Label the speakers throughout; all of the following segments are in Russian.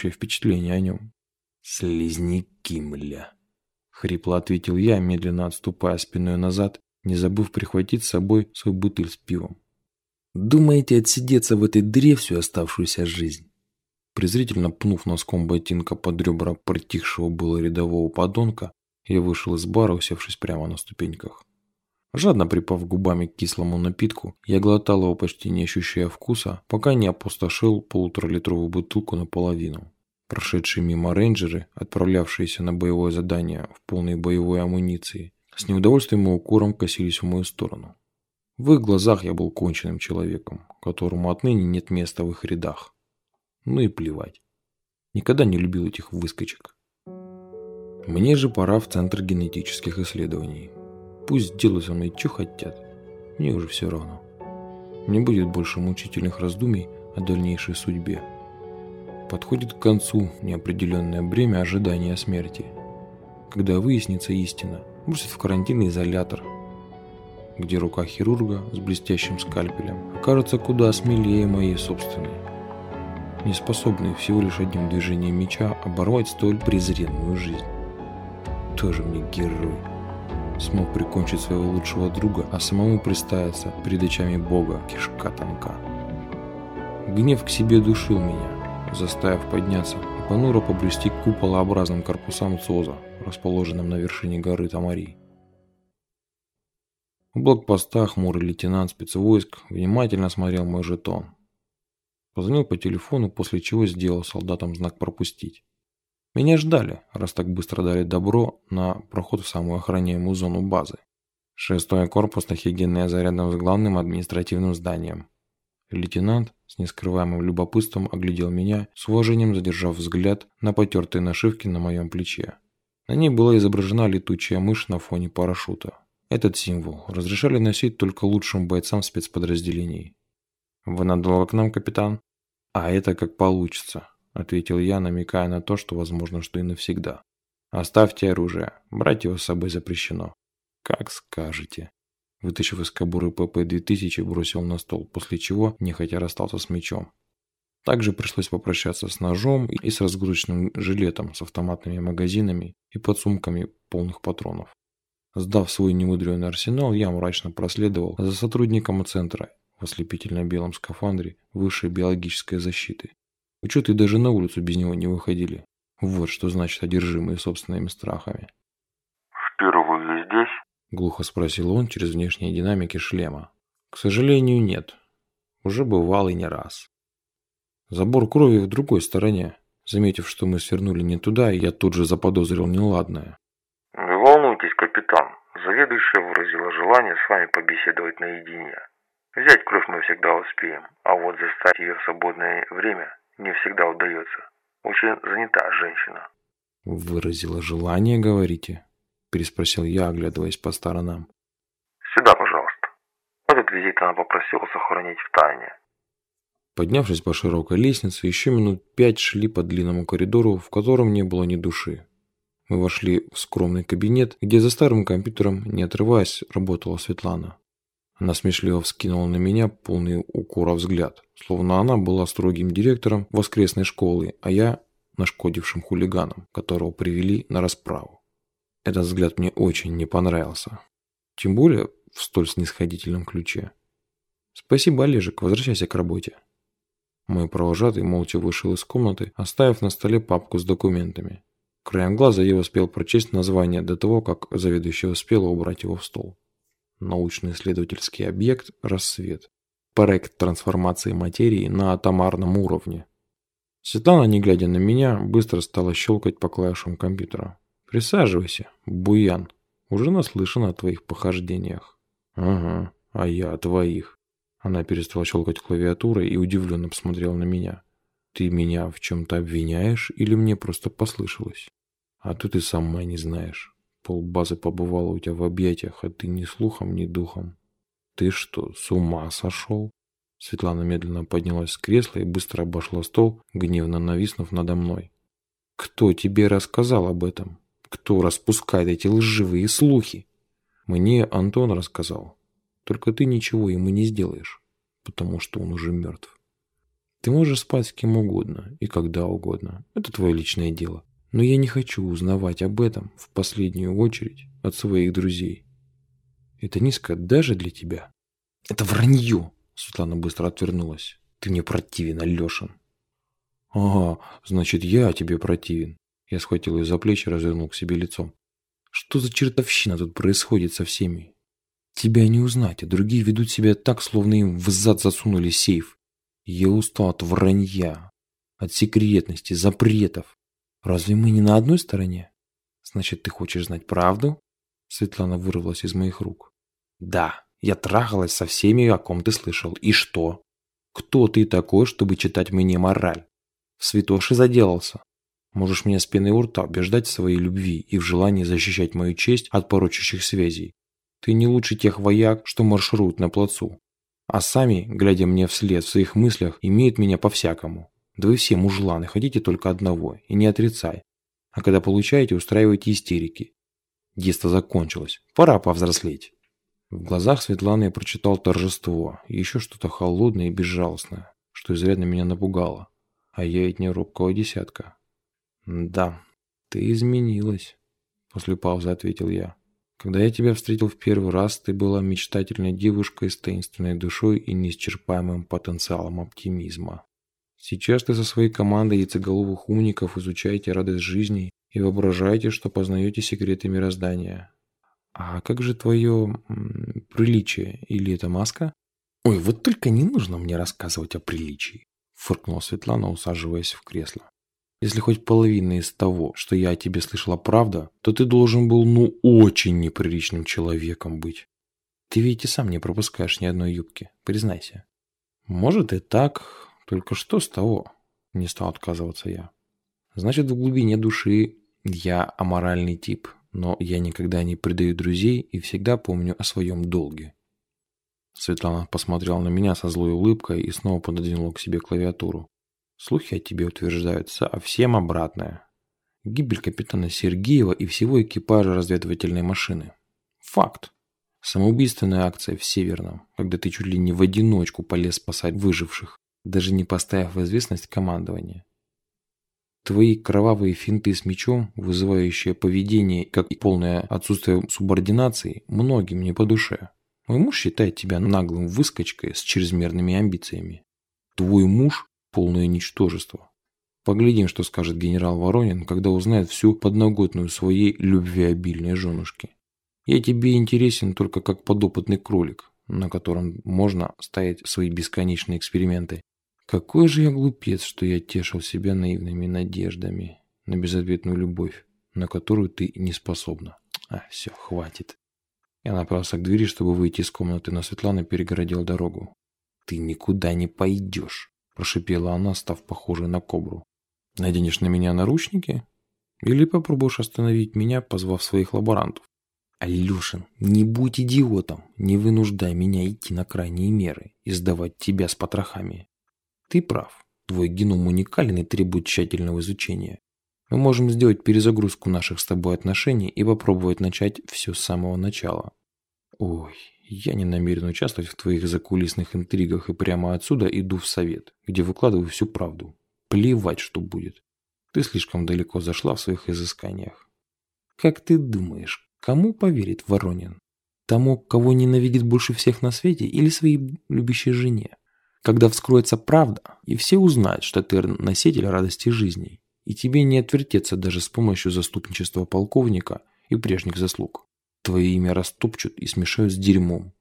Speaker 1: общее впечатление о нем. «Слизняки, мля!» Хрипло ответил я, медленно отступая спиной назад, не забыв прихватить с собой свой бутыль с пивом. «Думаете отсидеться в этой дыре всю оставшуюся жизнь?» Презрительно пнув носком ботинка под ребра притихшего было рядового подонка, я вышел из бара, усевшись прямо на ступеньках. Жадно припав губами к кислому напитку, я глотал его почти не ощущая вкуса, пока не опустошил полуторалитровую бутылку наполовину. Прошедшие мимо рейнджеры, отправлявшиеся на боевое задание в полной боевой амуниции, с неудовольствием и укором косились в мою сторону. В их глазах я был конченным человеком, которому отныне нет места в их рядах. Ну и плевать. Никогда не любил этих выскочек. Мне же пора в Центр генетических исследований. Пусть делают со мной, что хотят. Мне уже все равно. Не будет больше мучительных раздумий о дальнейшей судьбе. Подходит к концу неопределенное бремя ожидания смерти. Когда выяснится истина, бросит в карантинный изолятор, где рука хирурга с блестящим скальпелем окажется куда смелее моей собственной, не способной всего лишь одним движением меча оборвать столь презренную жизнь. Тоже мне герой. Смог прикончить своего лучшего друга, а самому приставиться перед очами Бога кишка тонка. Гнев к себе душил меня, заставив подняться и понуро побрести к куполообразным корпусам ЦОЗа, расположенным на вершине горы Тамари. В блокпоста хмурый лейтенант спецвойск внимательно смотрел мой жетон. Позвонил по телефону, после чего сделал солдатам знак «пропустить». Меня ждали, раз так быстро дали добро на проход в самую охраняемую зону базы. Шестой корпус на Хигене за рядом с главным административным зданием. Лейтенант с нескрываемым любопытством оглядел меня, с уважением задержав взгляд на потертые нашивки на моем плече. На ней была изображена летучая мышь на фоне парашюта. Этот символ разрешали носить только лучшим бойцам спецподразделений. «Вы надолго к нам, капитан?» «А это как получится», – ответил я, намекая на то, что возможно, что и навсегда. «Оставьте оружие. Брать его с собой запрещено». «Как скажете». Вытащив из кобуры ПП-2000, бросил на стол, после чего нехотя расстался с мечом. Также пришлось попрощаться с ножом и с разгрузочным жилетом с автоматными магазинами и подсумками полных патронов. Сдав свой немудренный арсенал, я мрачно проследовал за сотрудником центра в ослепительно-белом скафандре высшей биологической защиты. Учеты даже на улицу без него не выходили. Вот что значит одержимые собственными страхами.
Speaker 2: «Впервые здесь?»
Speaker 1: Глухо спросил он через внешние динамики шлема. К сожалению, нет. Уже бывал и не раз. Забор крови в другой стороне. Заметив, что мы свернули не туда, я тут же заподозрил неладное.
Speaker 2: Не волнуйтесь, капитан. Заведующая выразила желание с вами побеседовать наедине. Взять кровь мы всегда успеем, а вот застать ее в свободное время не всегда удается. Очень занята женщина.
Speaker 1: Выразила желание, говорите? переспросил я, оглядываясь по сторонам.
Speaker 2: «Сюда, пожалуйста. Этот визит она попросила сохранить в тайне».
Speaker 1: Поднявшись по широкой лестнице, еще минут пять шли по длинному коридору, в котором не было ни души. Мы вошли в скромный кабинет, где за старым компьютером, не отрываясь, работала Светлана. Она смешливо вскинула на меня полный укора взгляд, словно она была строгим директором воскресной школы, а я нашкодившим хулиганом, которого привели на расправу. Этот взгляд мне очень не понравился. Тем более в столь снисходительном ключе. Спасибо, Олежек, возвращайся к работе. Мой провожатый молча вышел из комнаты, оставив на столе папку с документами. Краем глаза я успел прочесть название до того, как заведующий успел убрать его в стол. Научно-исследовательский объект «Рассвет». Проект трансформации материи на атомарном уровне. Светлана, не глядя на меня, быстро стала щелкать по клавишам компьютера. Присаживайся, Буян. Уже наслышана о твоих похождениях. Ага, а я о твоих. Она перестала щелкать клавиатурой и удивленно посмотрела на меня. Ты меня в чем-то обвиняешь или мне просто послышалось? А то ты сама не знаешь. Полбазы побывала у тебя в объятиях, а ты ни слухом, ни духом. Ты что, с ума сошел? Светлана медленно поднялась с кресла и быстро обошла стол, гневно нависнув надо мной. Кто тебе рассказал об этом? Кто распускает эти лживые слухи? Мне Антон рассказал. Только ты ничего ему не сделаешь, потому что он уже мертв. Ты можешь спать с кем угодно и когда угодно. Это твое личное дело. Но я не хочу узнавать об этом в последнюю очередь от своих друзей. Это низко даже для тебя. Это вранье. Светлана быстро отвернулась. Ты мне противен, Алешин. Ага, значит, я тебе противен. Я схватил ее за плечи и развернул к себе лицом. Что за чертовщина тут происходит со всеми? Тебя не узнать, а другие ведут себя так, словно им в зад засунули сейф. Я устал от вранья, от секретности, запретов. Разве мы не на одной стороне? Значит, ты хочешь знать правду? Светлана вырвалась из моих рук. Да, я трахалась со всеми, о ком ты слышал. И что? Кто ты такой, чтобы читать мне мораль? В святоши заделался. Можешь меня с пеной у рта убеждать в своей любви и в желании защищать мою честь от порочащих связей. Ты не лучше тех вояк, что маршируют на плацу. А сами, глядя мне вслед в своих мыслях, имеют меня по-всякому. Да вы все мужланы, хотите только одного, и не отрицай. А когда получаете, устраиваете истерики. Детство закончилось, пора повзрослеть. В глазах Светланы я прочитал торжество, и еще что-то холодное и безжалостное, что изрядно меня напугало. А я ведь не робкого десятка. «Да, ты изменилась», – после паузы ответил я. «Когда я тебя встретил в первый раз, ты была мечтательной девушкой с таинственной душой и неисчерпаемым потенциалом оптимизма. Сейчас ты со своей командой яйцеголовых умников изучаете радость жизни и воображаете, что познаете секреты мироздания. А как же твое приличие? Или это маска? Ой, вот только не нужно мне рассказывать о приличии, фыркнула Светлана, усаживаясь в кресло. Если хоть половина из того, что я о тебе слышала, правда, то ты должен был, ну, очень неприличным человеком быть. Ты ведь и сам не пропускаешь ни одной юбки, признайся. Может и так, только что с того? Не стал отказываться я. Значит, в глубине души я аморальный тип, но я никогда не предаю друзей и всегда помню о своем долге. Светлана посмотрела на меня со злой улыбкой и снова пододвинула к себе клавиатуру. Слухи о тебе утверждаются, а всем обратное. Гибель капитана Сергеева и всего экипажа разведывательной машины. Факт. Самоубийственная акция в Северном, когда ты чуть ли не в одиночку полез спасать выживших, даже не поставив в известность командования. Твои кровавые финты с мечом, вызывающие поведение, как и полное отсутствие субординации, многим не по душе. Мой муж считает тебя наглым выскочкой с чрезмерными амбициями. Твой муж – полное ничтожество. Поглядим, что скажет генерал Воронин, когда узнает всю подноготную своей любвеобильной женушки. Я тебе интересен только как подопытный кролик, на котором можно ставить свои бесконечные эксперименты. Какой же я глупец, что я тешил себя наивными надеждами на безответную любовь, на которую ты не способна. А, все, хватит. Я направился к двери, чтобы выйти из комнаты, но Светлана перегородила дорогу. «Ты никуда не пойдешь», – прошипела она, став похожей на кобру. «Наденешь на меня наручники? Или попробуешь остановить меня, позвав своих лаборантов?» «Алешин, не будь идиотом, не вынуждай меня идти на крайние меры и сдавать тебя с потрохами. Ты прав. Твой геном уникален и требует тщательного изучения. Мы можем сделать перезагрузку наших с тобой отношений и попробовать начать все с самого начала. Ой, я не намерен участвовать в твоих закулисных интригах и прямо отсюда иду в совет, где выкладываю всю правду. Плевать, что будет. Ты слишком далеко зашла в своих изысканиях. Как ты думаешь, кому поверит Воронин? Тому, кого ненавидит больше всех на свете или своей любящей жене? Когда вскроется правда, и все узнают, что ты носитель радости жизни, и тебе не отвертеться даже с помощью заступничества полковника и прежних заслуг. Твое имя растопчут и смешают с дерьмом.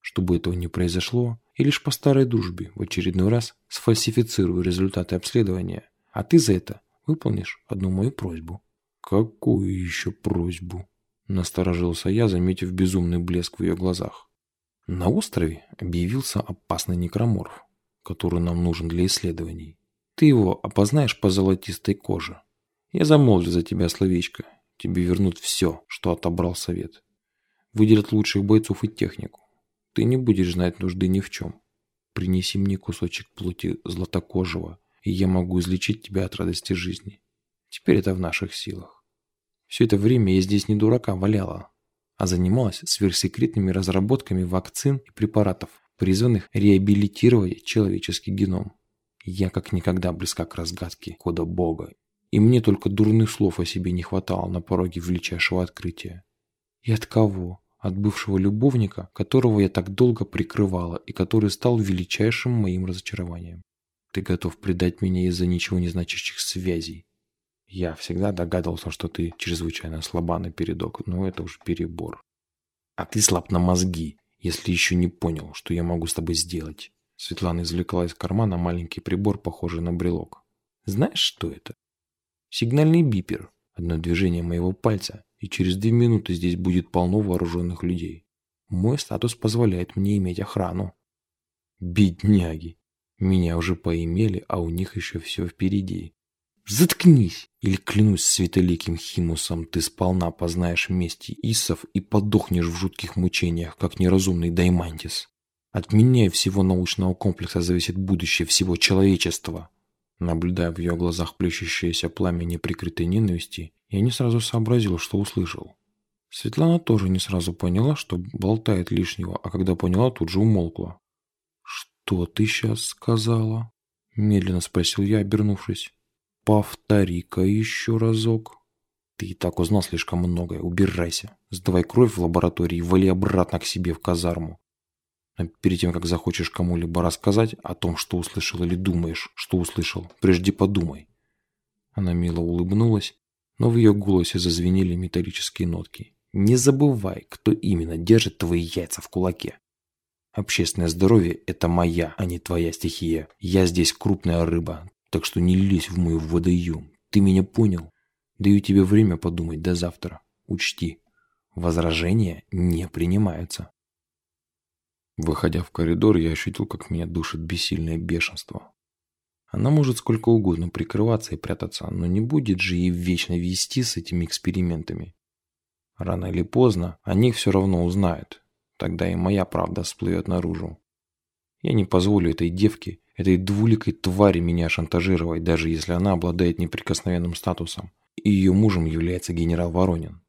Speaker 1: Чтобы этого не произошло, и лишь по старой дружбе в очередной раз сфальсифицирую результаты обследования, а ты за это выполнишь одну мою просьбу. Какую еще просьбу? Насторожился я, заметив безумный блеск в ее глазах. На острове объявился опасный некроморф, который нам нужен для исследований. Ты его опознаешь по золотистой коже. Я замолвлю за тебя словечко. Тебе вернут все, что отобрал совет. Выделят лучших бойцов и технику. Ты не будешь знать нужды ни в чем. Принеси мне кусочек плоти златокожего, и я могу излечить тебя от радости жизни. Теперь это в наших силах. Все это время я здесь не дурака валяла, а занималась сверхсекретными разработками вакцин и препаратов, призванных реабилитировать человеческий геном. Я как никогда близка к разгадке кода Бога, и мне только дурных слов о себе не хватало на пороге величайшего открытия. И от кого? От бывшего любовника, которого я так долго прикрывала и который стал величайшим моим разочарованием. Ты готов предать меня из-за ничего не значащих связей. Я всегда догадывался, что ты чрезвычайно слаба на передок, но это уж перебор. А ты слаб на мозги, если еще не понял, что я могу с тобой сделать. Светлана извлекла из кармана маленький прибор, похожий на брелок. Знаешь, что это? Сигнальный бипер. Одно движение моего пальца, и через две минуты здесь будет полно вооруженных людей. Мой статус позволяет мне иметь охрану. Бедняги. Меня уже поимели, а у них еще все впереди. Заткнись! Или клянусь светоликим химусом, ты сполна познаешь мести Исов и подохнешь в жутких мучениях, как неразумный Даймантис. От меня и всего научного комплекса зависит будущее всего человечества. Наблюдая в ее глазах плещущееся пламя неприкрытой ненависти, я не сразу сообразил, что услышал. Светлана тоже не сразу поняла, что болтает лишнего, а когда поняла, тут же умолкла. «Что ты сейчас сказала?» Медленно спросил я, обернувшись. «Повтори-ка еще разок». «Ты и так узнал слишком многое. Убирайся. Сдавай кровь в лаборатории и вали обратно к себе в казарму. А перед тем, как захочешь кому-либо рассказать о том, что услышал или думаешь, что услышал, прежде подумай. Она мило улыбнулась, но в ее голосе зазвенели металлические нотки. Не забывай, кто именно держит твои яйца в кулаке. Общественное здоровье – это моя, а не твоя стихия. Я здесь крупная рыба, так что не лезь в мой водоем. Ты меня понял? Даю тебе время подумать до завтра. Учти, возражения не принимаются. Выходя в коридор, я ощутил, как меня душит бессильное бешенство. Она может сколько угодно прикрываться и прятаться, но не будет же ей вечно вести с этими экспериментами. Рано или поздно о них все равно узнают. Тогда и моя правда всплывет наружу. Я не позволю этой девке, этой двуликой твари меня шантажировать, даже если она обладает неприкосновенным статусом, и ее мужем является генерал Воронин.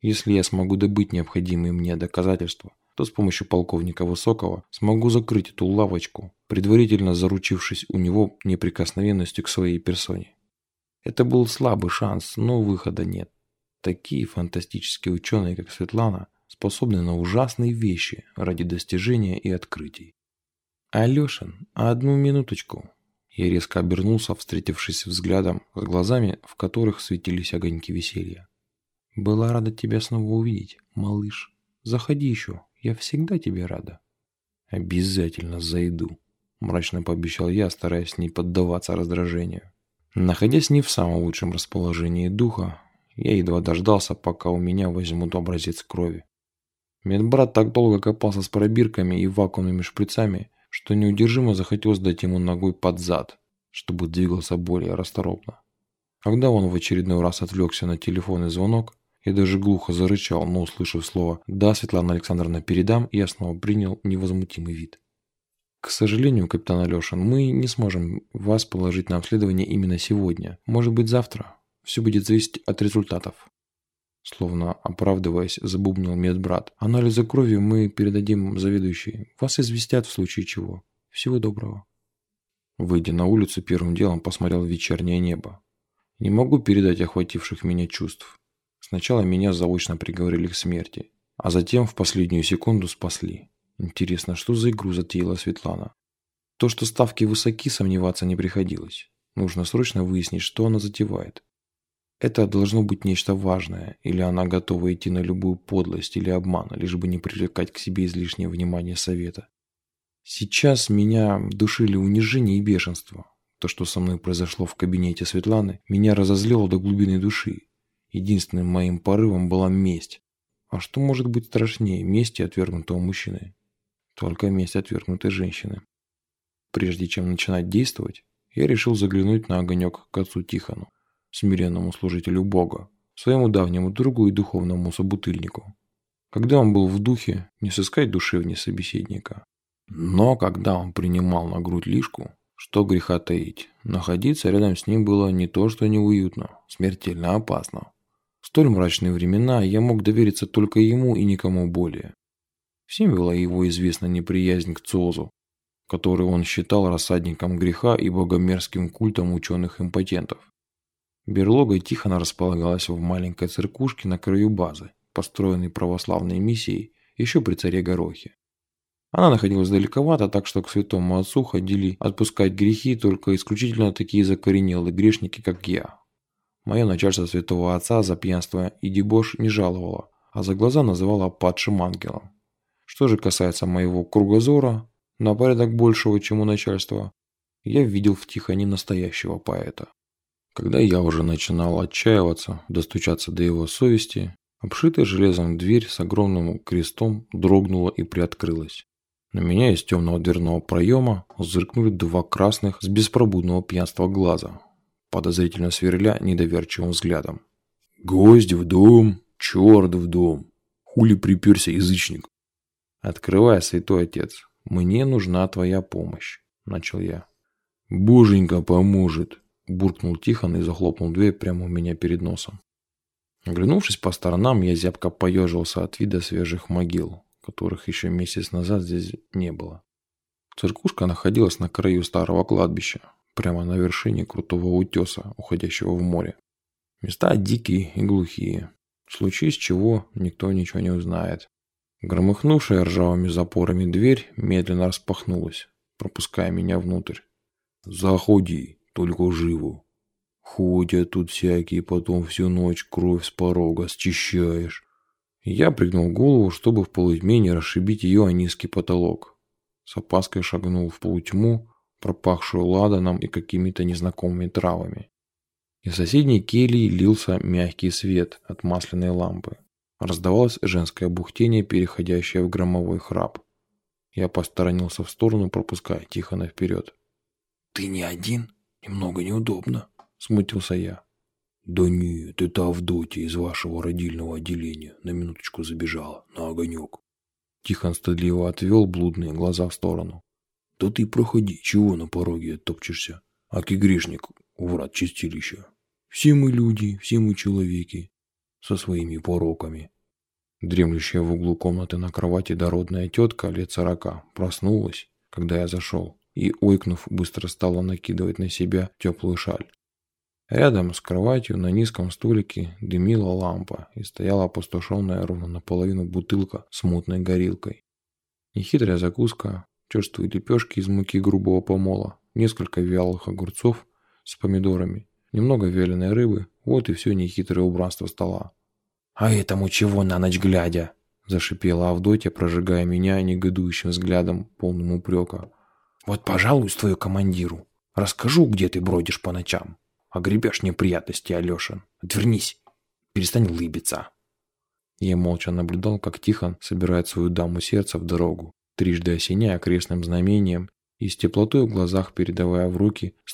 Speaker 1: Если я смогу добыть необходимые мне доказательства – то с помощью полковника Высокого смогу закрыть эту лавочку, предварительно заручившись у него неприкосновенностью к своей персоне. Это был слабый шанс, но выхода нет. Такие фантастические ученые, как Светлана, способны на ужасные вещи ради достижения и открытий. «Алешин, одну минуточку!» Я резко обернулся, встретившись взглядом с глазами, в которых светились огоньки веселья. «Была рада тебя снова увидеть, малыш. Заходи еще, я всегда тебе рада. Обязательно зайду, мрачно пообещал я, стараясь не поддаваться раздражению. Находясь не в самом лучшем расположении духа, я едва дождался, пока у меня возьмут образец крови. Медбрат так долго копался с пробирками и вакуумными шприцами, что неудержимо захотелось дать ему ногой под зад, чтобы двигался более расторопно. Когда он в очередной раз отвлекся на телефонный звонок, я даже глухо зарычал, но услышав слово «Да, Светлана Александровна, передам», я снова принял невозмутимый вид. К сожалению, капитан Алешин, мы не сможем вас положить на обследование именно сегодня. Может быть, завтра. Все будет зависеть от результатов. Словно оправдываясь, забубнил медбрат. Анализы крови мы передадим заведующей. Вас известят в случае чего. Всего доброго. Выйдя на улицу, первым делом посмотрел в вечернее небо. Не могу передать охвативших меня чувств. Сначала меня заочно приговорили к смерти, а затем в последнюю секунду спасли. Интересно, что за игру затеяла Светлана? То, что ставки высоки, сомневаться не приходилось. Нужно срочно выяснить, что она затевает. Это должно быть нечто важное, или она готова идти на любую подлость или обман, лишь бы не привлекать к себе излишнее внимание совета. Сейчас меня душили унижение и бешенство. То, что со мной произошло в кабинете Светланы, меня разозлило до глубины души. Единственным моим порывом была месть. А что может быть страшнее мести отвергнутого мужчины? Только месть отвергнутой женщины. Прежде чем начинать действовать, я решил заглянуть на огонек к отцу Тихону, смиренному служителю Бога, своему давнему другу и духовному собутыльнику. Когда он был в духе, не сыскать душевнее собеседника. Но когда он принимал на грудь лишку, что греха таить, находиться рядом с ним было не то что неуютно, смертельно опасно. В столь мрачные времена я мог довериться только ему и никому более. Всем была его известна неприязнь к Цозу, который он считал рассадником греха и богомерзким культом ученых-импотентов. Берлога Тихона располагалась в маленькой церквушке на краю базы, построенной православной миссией еще при царе Горохе. Она находилась далековато, так что к святому отцу ходили отпускать грехи только исключительно такие закоренелые грешники, как я. Мое начальство святого отца за пьянство и дебош не жаловало, а за глаза называло падшим ангелом. Что же касается моего кругозора, на порядок большего, чем у начальства, я видел в Тихоне настоящего поэта. Когда я уже начинал отчаиваться, достучаться до его совести, обшитая железом дверь с огромным крестом дрогнула и приоткрылась. На меня из темного дверного проема зыркнули два красных с беспробудного пьянства глаза, подозрительно сверля недоверчивым взглядом. «Гость в дом, черт в дом! Хули приперся язычник!» «Открывай, святой отец, мне нужна твоя помощь», – начал я. «Боженька поможет», – буркнул Тихон и захлопнул дверь прямо у меня перед носом. Оглянувшись по сторонам, я зябко поежился от вида свежих могил, которых еще месяц назад здесь не было. Церкушка находилась на краю старого кладбища, прямо на вершине крутого утеса, уходящего в море. Места дикие и глухие. В случае с чего никто ничего не узнает. Громыхнувшая ржавыми запорами дверь медленно распахнулась, пропуская меня внутрь. «Заходи, только живо. Ходят тут всякие, потом всю ночь кровь с порога счищаешь». Я пригнул голову, чтобы в полутьме не расшибить ее о низкий потолок. С опаской шагнул в полутьму, пропахшую ладаном и какими-то незнакомыми травами. Из соседней кельи лился мягкий свет от масляной лампы. Раздавалось женское бухтение, переходящее в громовой храп. Я посторонился в сторону, пропуская Тихона вперед. «Ты не один? Немного неудобно», – смутился я. «Да нет, это Авдотья из вашего родильного отделения на минуточку забежала, на огонек». Тихон стыдливо отвел блудные глаза в сторону. «Да ты проходи, чего на пороге топчешься? Аки грешник, врат чистилища. Все мы люди, все мы человеки со своими пороками. Дремлющая в углу комнаты на кровати дородная тетка лет сорока проснулась, когда я зашел, и, ойкнув, быстро стала накидывать на себя теплую шаль. Рядом с кроватью на низком столике дымила лампа и стояла опустошенная ровно наполовину бутылка с мутной горилкой. Нехитрая закуска, черствые лепешки из муки грубого помола, несколько вялых огурцов с помидорами, немного вяленой рыбы, вот и все нехитрое убранство стола. «А этому чего на ночь глядя?» – зашипела Авдотья, прожигая меня негодующим взглядом, полным упрека. «Вот пожалуй, твою командиру. Расскажу, где ты бродишь по ночам. Огребешь неприятности, Алешин. Отвернись. Перестань лыбиться». Я молча наблюдал, как Тихон собирает свою даму сердца в дорогу, трижды осеняя крестным знамением и с теплотой в глазах передавая в руки